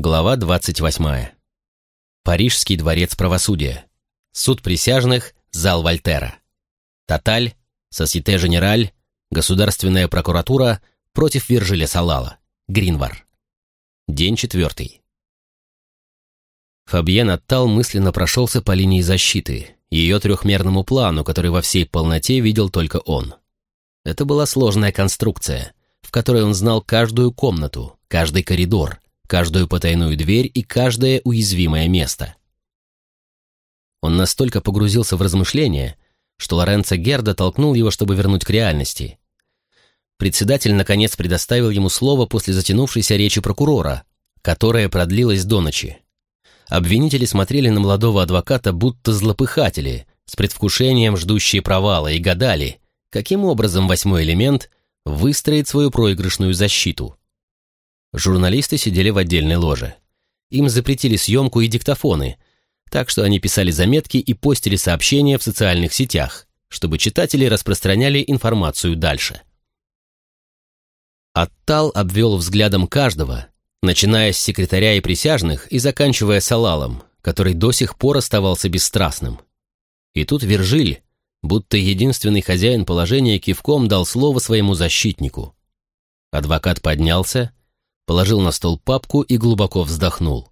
Глава 28. Парижский дворец правосудия. Суд присяжных, зал Вольтера. Тоталь, Сосите Женераль, Государственная прокуратура против Виржиля Салала. Гринвар. День четвертый. Фабьен Аттал мысленно прошелся по линии защиты, ее трехмерному плану, который во всей полноте видел только он. Это была сложная конструкция, в которой он знал каждую комнату, каждый коридор, каждую потайную дверь и каждое уязвимое место. Он настолько погрузился в размышления, что Лоренцо Герда толкнул его, чтобы вернуть к реальности. Председатель, наконец, предоставил ему слово после затянувшейся речи прокурора, которая продлилась до ночи. Обвинители смотрели на молодого адвоката будто злопыхатели, с предвкушением ждущие провала, и гадали, каким образом восьмой элемент выстроит свою проигрышную защиту. Журналисты сидели в отдельной ложе. Им запретили съемку и диктофоны, так что они писали заметки и постили сообщения в социальных сетях, чтобы читатели распространяли информацию дальше. Аттал обвел взглядом каждого, начиная с секретаря и присяжных и заканчивая Салалом, который до сих пор оставался бесстрастным. И тут Вержиль, будто единственный хозяин положения, кивком дал слово своему защитнику. Адвокат поднялся, положил на стол папку и глубоко вздохнул.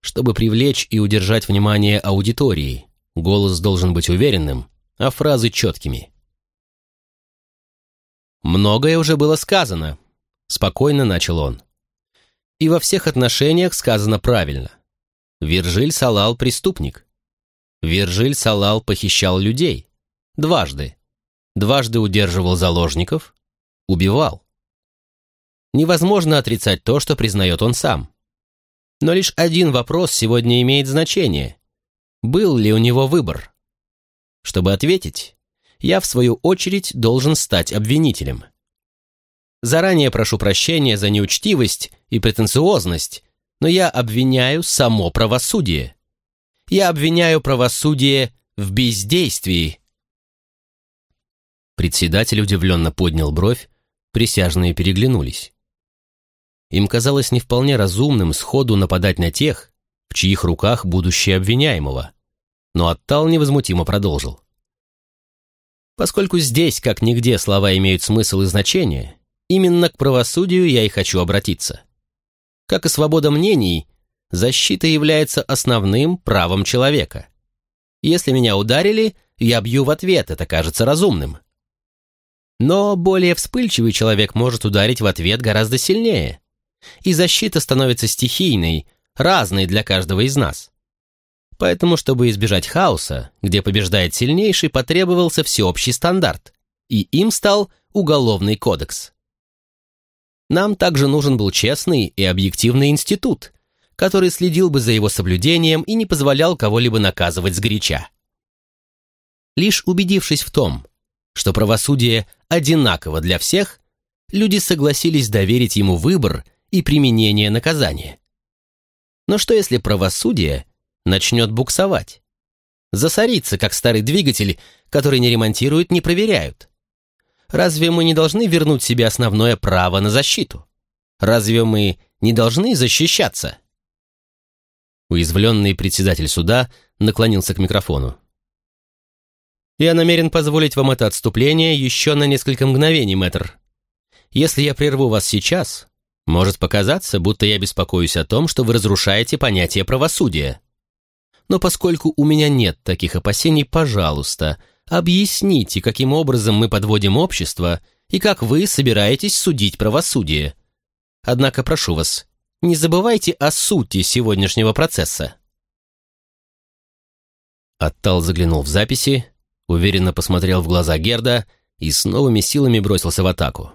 Чтобы привлечь и удержать внимание аудитории, голос должен быть уверенным, а фразы четкими. «Многое уже было сказано», — спокойно начал он. «И во всех отношениях сказано правильно. Виржиль Салал — преступник. Виржиль Салал похищал людей. Дважды. Дважды удерживал заложников. Убивал. Невозможно отрицать то, что признает он сам. Но лишь один вопрос сегодня имеет значение. Был ли у него выбор? Чтобы ответить, я, в свою очередь, должен стать обвинителем. Заранее прошу прощения за неучтивость и претенциозность, но я обвиняю само правосудие. Я обвиняю правосудие в бездействии. Председатель удивленно поднял бровь, присяжные переглянулись. Им казалось не вполне разумным сходу нападать на тех, в чьих руках будущее обвиняемого. Но Аттал невозмутимо продолжил. Поскольку здесь, как нигде, слова имеют смысл и значение, именно к правосудию я и хочу обратиться. Как и свобода мнений, защита является основным правом человека. Если меня ударили, я бью в ответ, это кажется разумным. Но более вспыльчивый человек может ударить в ответ гораздо сильнее и защита становится стихийной, разной для каждого из нас. Поэтому, чтобы избежать хаоса, где побеждает сильнейший, потребовался всеобщий стандарт, и им стал Уголовный кодекс. Нам также нужен был честный и объективный институт, который следил бы за его соблюдением и не позволял кого-либо наказывать сгоряча. Лишь убедившись в том, что правосудие одинаково для всех, люди согласились доверить ему выбор и применение наказания. Но что если правосудие начнет буксовать? Засориться, как старый двигатель, который не ремонтируют, не проверяют. Разве мы не должны вернуть себе основное право на защиту? Разве мы не должны защищаться? Уязвленный председатель суда наклонился к микрофону. «Я намерен позволить вам это отступление еще на несколько мгновений, мэтр. Если я прерву вас сейчас, может показаться, будто я беспокоюсь о том, что вы разрушаете понятие правосудия. Но поскольку у меня нет таких опасений, пожалуйста, объясните, каким образом мы подводим общество и как вы собираетесь судить правосудие. Однако прошу вас, не забывайте о сути сегодняшнего процесса. Оттал заглянул в записи, уверенно посмотрел в глаза Герда и с новыми силами бросился в атаку.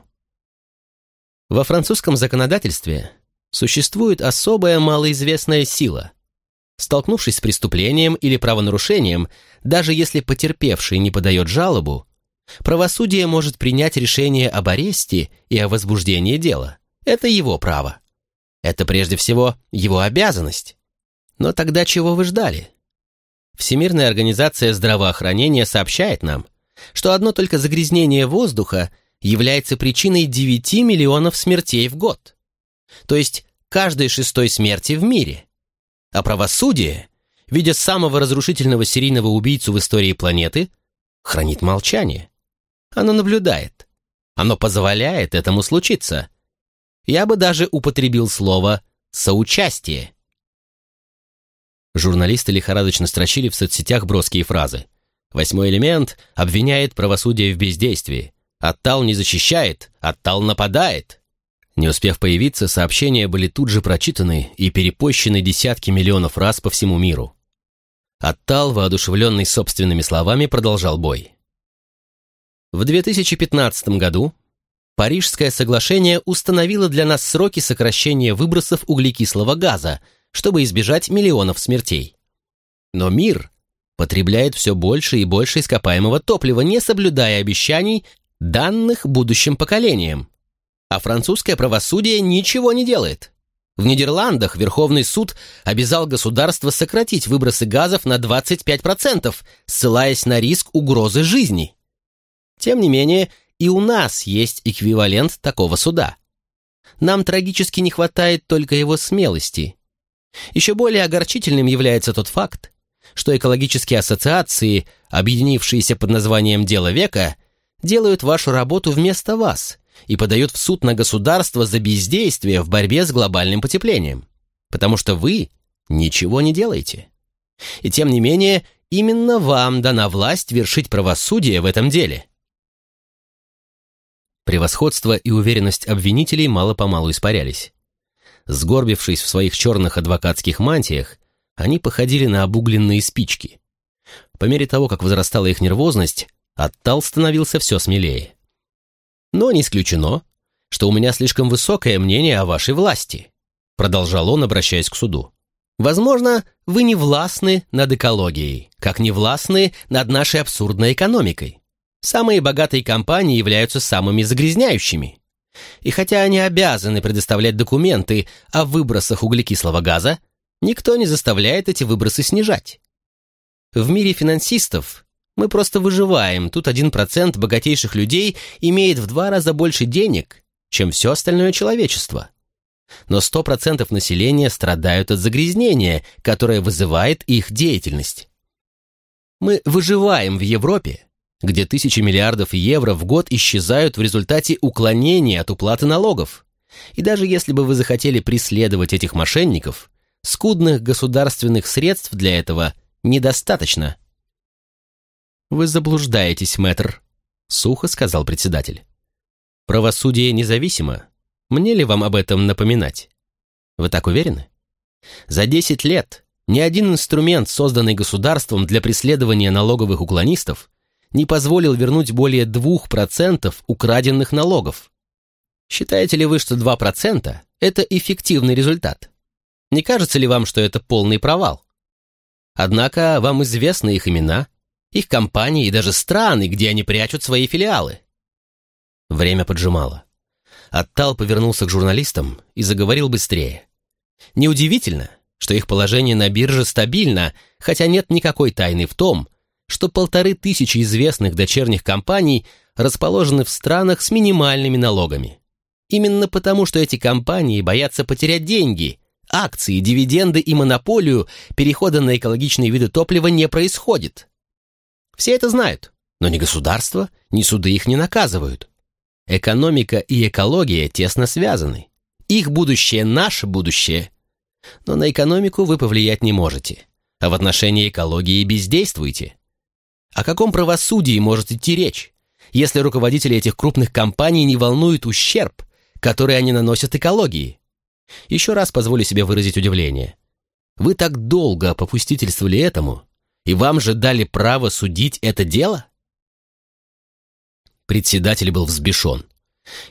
Во французском законодательстве существует особая малоизвестная сила. Столкнувшись с преступлением или правонарушением, даже если потерпевший не подает жалобу, правосудие может принять решение об аресте и о возбуждении дела. Это его право. Это прежде всего его обязанность. Но тогда чего вы ждали? Всемирная организация здравоохранения сообщает нам, что одно только загрязнение воздуха – является причиной 9 миллионов смертей в год. То есть каждой шестой смерти в мире. А правосудие, видя самого разрушительного серийного убийцу в истории планеты, хранит молчание. Оно наблюдает. Оно позволяет этому случиться. Я бы даже употребил слово «соучастие». Журналисты лихорадочно строчили в соцсетях броские фразы. Восьмой элемент обвиняет правосудие в бездействии. Оттал не защищает, Оттал нападает. Не успев появиться, сообщения были тут же прочитаны и перепощены десятки миллионов раз по всему миру. Оттал, воодушевленный собственными словами, продолжал бой. В 2015 году Парижское соглашение установило для нас сроки сокращения выбросов углекислого газа – чтобы избежать миллионов смертей. Но мир потребляет все больше и больше ископаемого топлива, не соблюдая обещаний, данных будущим поколениям. А французское правосудие ничего не делает. В Нидерландах Верховный суд обязал государство сократить выбросы газов на 25%, ссылаясь на риск угрозы жизни. Тем не менее, и у нас есть эквивалент такого суда. Нам трагически не хватает только его смелости, еще более огорчительным является тот факт, что экологические ассоциации, объединившиеся под названием «Дело века», делают вашу работу вместо вас и подают в суд на государство за бездействие в борьбе с глобальным потеплением, потому что вы ничего не делаете. И тем не менее, именно вам дана власть вершить правосудие в этом деле. Превосходство и уверенность обвинителей мало-помалу испарялись. Сгорбившись в своих черных адвокатских мантиях, они походили на обугленные спички. По мере того, как возрастала их нервозность, Оттал становился все смелее. «Но не исключено, что у меня слишком высокое мнение о вашей власти», продолжал он, обращаясь к суду. «Возможно, вы не властны над экологией, как не властны над нашей абсурдной экономикой. Самые богатые компании являются самыми загрязняющими. И хотя они обязаны предоставлять документы о выбросах углекислого газа, никто не заставляет эти выбросы снижать. В мире финансистов мы просто выживаем, тут один процент богатейших людей имеет в два раза больше денег, чем все остальное человечество. Но сто процентов населения страдают от загрязнения, которое вызывает их деятельность. Мы выживаем в Европе, где тысячи миллиардов евро в год исчезают в результате уклонения от уплаты налогов. И даже если бы вы захотели преследовать этих мошенников, скудных государственных средств для этого недостаточно. «Вы заблуждаетесь, мэтр», — сухо сказал председатель. «Правосудие независимо. Мне ли вам об этом напоминать? Вы так уверены? За 10 лет ни один инструмент, созданный государством для преследования налоговых уклонистов, не позволил вернуть более 2% украденных налогов. Считаете ли вы, что 2% – это эффективный результат? Не кажется ли вам, что это полный провал? Однако вам известны их имена, их компании и даже страны, где они прячут свои филиалы. Время поджимало. Оттал повернулся к журналистам и заговорил быстрее. Неудивительно, что их положение на бирже стабильно, хотя нет никакой тайны в том, что полторы тысячи известных дочерних компаний расположены в странах с минимальными налогами. Именно потому, что эти компании боятся потерять деньги, акции, дивиденды и монополию, перехода на экологичные виды топлива не происходит. Все это знают, но ни государство, ни суды их не наказывают. Экономика и экология тесно связаны. Их будущее – наше будущее. Но на экономику вы повлиять не можете, а в отношении экологии бездействуйте. О каком правосудии может идти речь, если руководители этих крупных компаний не волнует ущерб, который они наносят экологии? Еще раз позволю себе выразить удивление. Вы так долго попустительствовали этому, и вам же дали право судить это дело? Председатель был взбешен.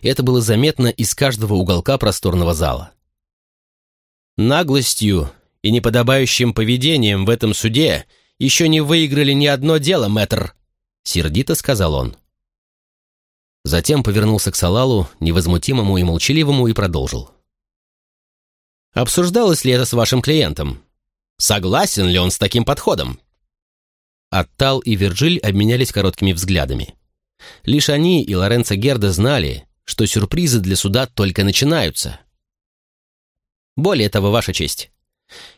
Это было заметно из каждого уголка просторного зала. Наглостью и неподобающим поведением в этом суде – еще не выиграли ни одно дело, мэтр!» — сердито сказал он. Затем повернулся к Салалу, невозмутимому и молчаливому, и продолжил. «Обсуждалось ли это с вашим клиентом? Согласен ли он с таким подходом?» Аттал и Вирджиль обменялись короткими взглядами. Лишь они и Лоренцо Герда знали, что сюрпризы для суда только начинаются. Более того, Ваша честь,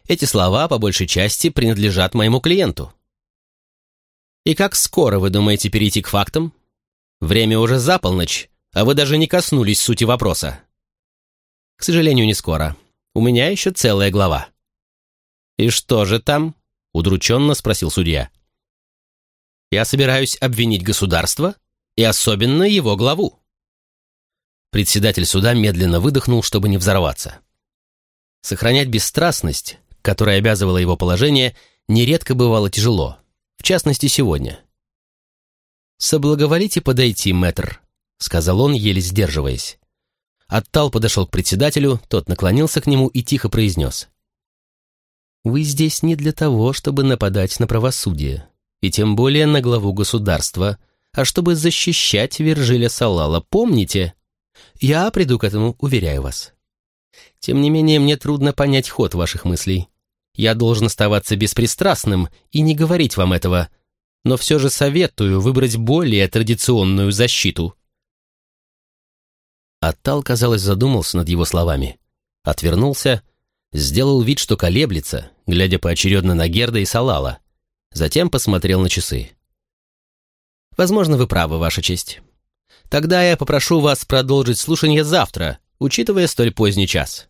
эти слова по большей части принадлежат моему клиенту. И как скоро вы думаете перейти к фактам? Время уже за полночь, а вы даже не коснулись сути вопроса. К сожалению, не скоро. У меня еще целая глава. И что же там? Удрученно спросил судья. Я собираюсь обвинить государство и особенно его главу. Председатель суда медленно выдохнул, чтобы не взорваться. Сохранять бесстрастность, которая обязывала его положение, нередко бывало тяжело, в частности, сегодня. «Соблаговолите подойти, мэтр», — сказал он, еле сдерживаясь. Оттал подошел к председателю, тот наклонился к нему и тихо произнес. «Вы здесь не для того, чтобы нападать на правосудие, и тем более на главу государства, а чтобы защищать Виржиля Салала. Помните? Я приду к этому, уверяю вас. Тем не менее, мне трудно понять ход ваших мыслей. Я должен оставаться беспристрастным и не говорить вам этого, но все же советую выбрать более традиционную защиту». Аттал, казалось, задумался над его словами. Отвернулся, сделал вид, что колеблется, глядя поочередно на Герда и Салала. Затем посмотрел на часы. «Возможно, вы правы, Ваша честь. Тогда я попрошу вас продолжить слушание завтра, учитывая столь поздний час».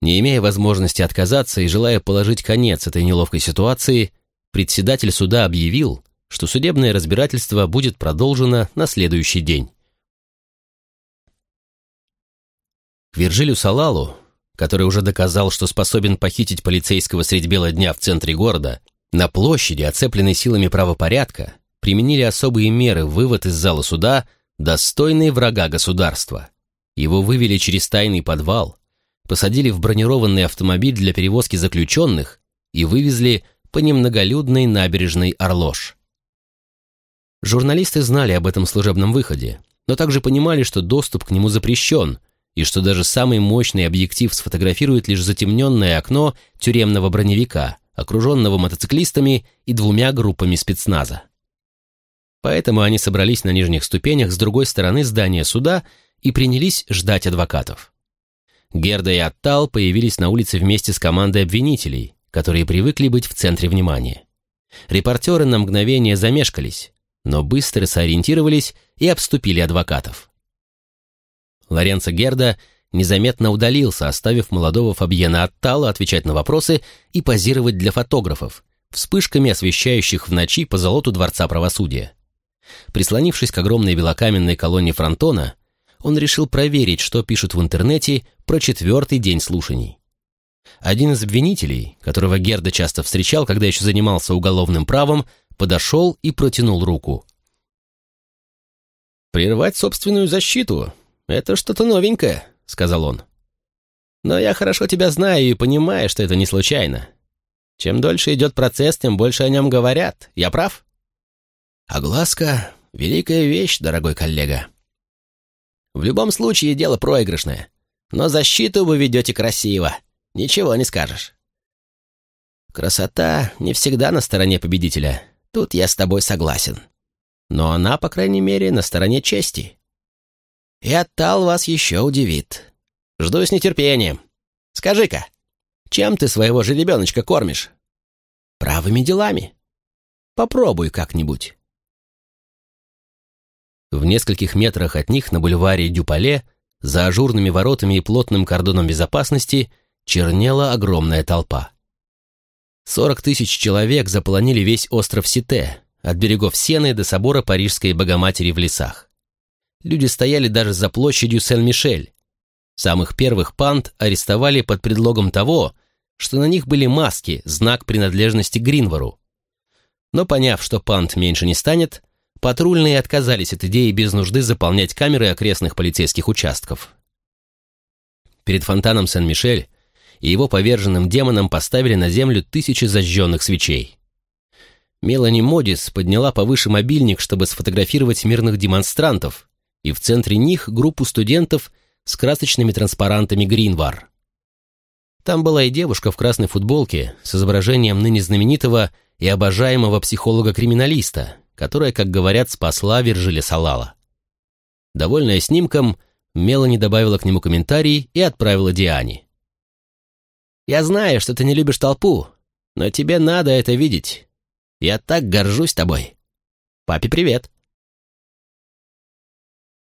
Не имея возможности отказаться и желая положить конец этой неловкой ситуации, председатель суда объявил, что судебное разбирательство будет продолжено на следующий день. К Виржилю Салалу, который уже доказал, что способен похитить полицейского средь бела дня в центре города, на площади, оцепленной силами правопорядка, применили особые меры вывод из зала суда, достойный врага государства. Его вывели через тайный подвал, посадили в бронированный автомобиль для перевозки заключенных и вывезли по немноголюдной набережной Орлош. Журналисты знали об этом служебном выходе, но также понимали, что доступ к нему запрещен, и что даже самый мощный объектив сфотографирует лишь затемненное окно тюремного броневика, окруженного мотоциклистами и двумя группами спецназа. Поэтому они собрались на нижних ступенях с другой стороны здания суда и принялись ждать адвокатов. Герда и Аттал появились на улице вместе с командой обвинителей, которые привыкли быть в центре внимания. Репортеры на мгновение замешкались, но быстро сориентировались и обступили адвокатов. Лоренцо Герда незаметно удалился, оставив молодого Фабьена Аттала отвечать на вопросы и позировать для фотографов, вспышками освещающих в ночи по золоту Дворца правосудия. Прислонившись к огромной белокаменной колонне фронтона, он решил проверить, что пишут в интернете про четвертый день слушаний. Один из обвинителей, которого Герда часто встречал, когда еще занимался уголовным правом, подошел и протянул руку. «Прервать собственную защиту — это что-то новенькое», — сказал он. «Но я хорошо тебя знаю и понимаю, что это не случайно. Чем дольше идет процесс, тем больше о нем говорят. Я прав?» «Огласка — великая вещь, дорогой коллега», в любом случае дело проигрышное. Но защиту вы ведете красиво. Ничего не скажешь. Красота не всегда на стороне победителя. Тут я с тобой согласен. Но она, по крайней мере, на стороне чести. И Оттал вас еще удивит. Жду с нетерпением. Скажи-ка, чем ты своего жеребеночка кормишь? Правыми делами. Попробуй как-нибудь. В нескольких метрах от них на бульваре Дюпале, за ажурными воротами и плотным кордоном безопасности, чернела огромная толпа. Сорок тысяч человек заполонили весь остров Сите, от берегов Сены до собора Парижской Богоматери в лесах. Люди стояли даже за площадью Сен-Мишель. Самых первых панд арестовали под предлогом того, что на них были маски, знак принадлежности Гринвору. Но поняв, что панд меньше не станет, Патрульные отказались от идеи без нужды заполнять камеры окрестных полицейских участков. Перед фонтаном Сен-Мишель и его поверженным демоном поставили на землю тысячи зажженных свечей. Мелани Модис подняла повыше мобильник, чтобы сфотографировать мирных демонстрантов, и в центре них группу студентов с красочными транспарантами «Гринвар». Там была и девушка в красной футболке с изображением ныне знаменитого и обожаемого психолога-криминалиста, которая, как говорят, спасла Виржиля Салала. Довольная снимком, Мелани добавила к нему комментарий и отправила Диане. «Я знаю, что ты не любишь толпу, но тебе надо это видеть. Я так горжусь тобой. Папе привет!»